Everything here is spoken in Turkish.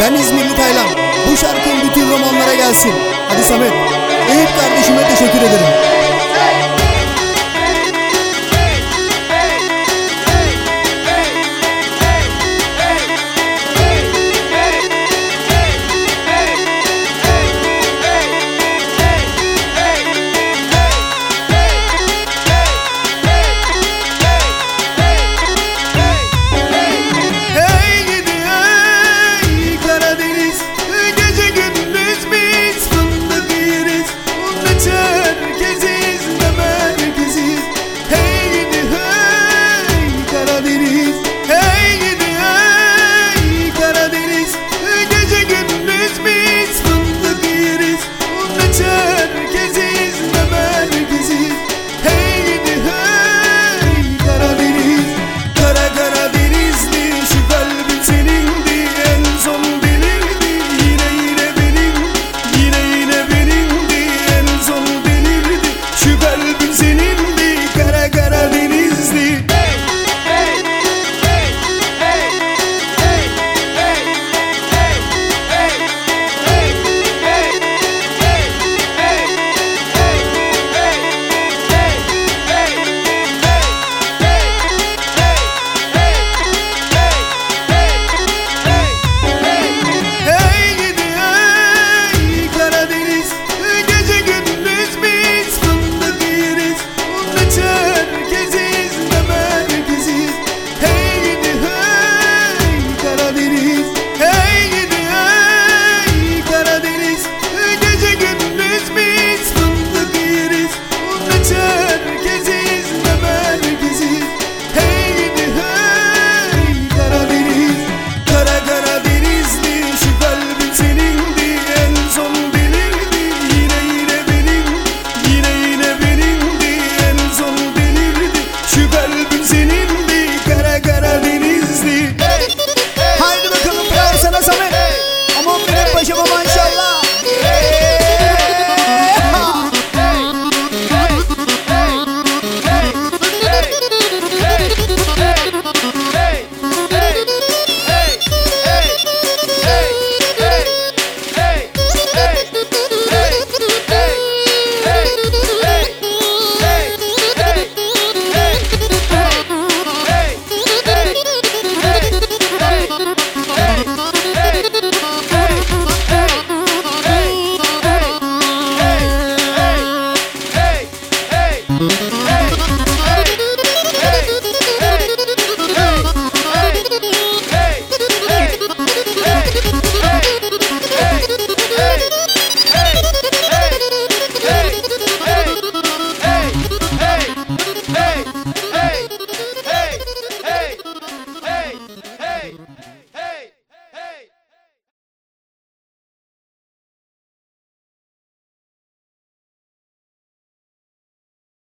Ben İzmirli Taylan. Bu şarkım bütün romanlara gelsin. Hadi Samet. Eyüp kardeşime teşekkür ederim.